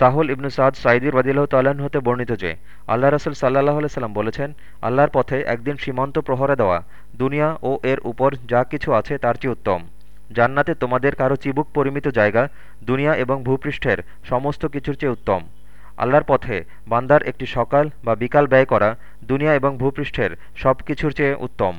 সাহুল ইবনু সাদ সাইদির রদিল্লাহ তাল্লাহ্ন হতে বর্ণিত যে, আল্লাহ রসুল সাল্লাহ সাল্লাম বলেছেন, আল্লাহর পথে একদিন সীমান্ত প্রহরে দেওয়া, দুনিয়া ও এর উপর যা কিছু আছে তার চেয়ে উত্তম। জান্নাতে তোমাদের কারও চিবুক পরিমিত জায়গা, দুনিয়া এবং ভূপৃষ্ঠের সমস্ত কিছুর চেয়ে উত্তম। আল্লাহর পথে বান্দার একটি সকাল বা বিকাল ব্যয় করা, দুনিয়া এবং ভূপৃষ্ঠের সব কিছুর চেয়ে উত্তম।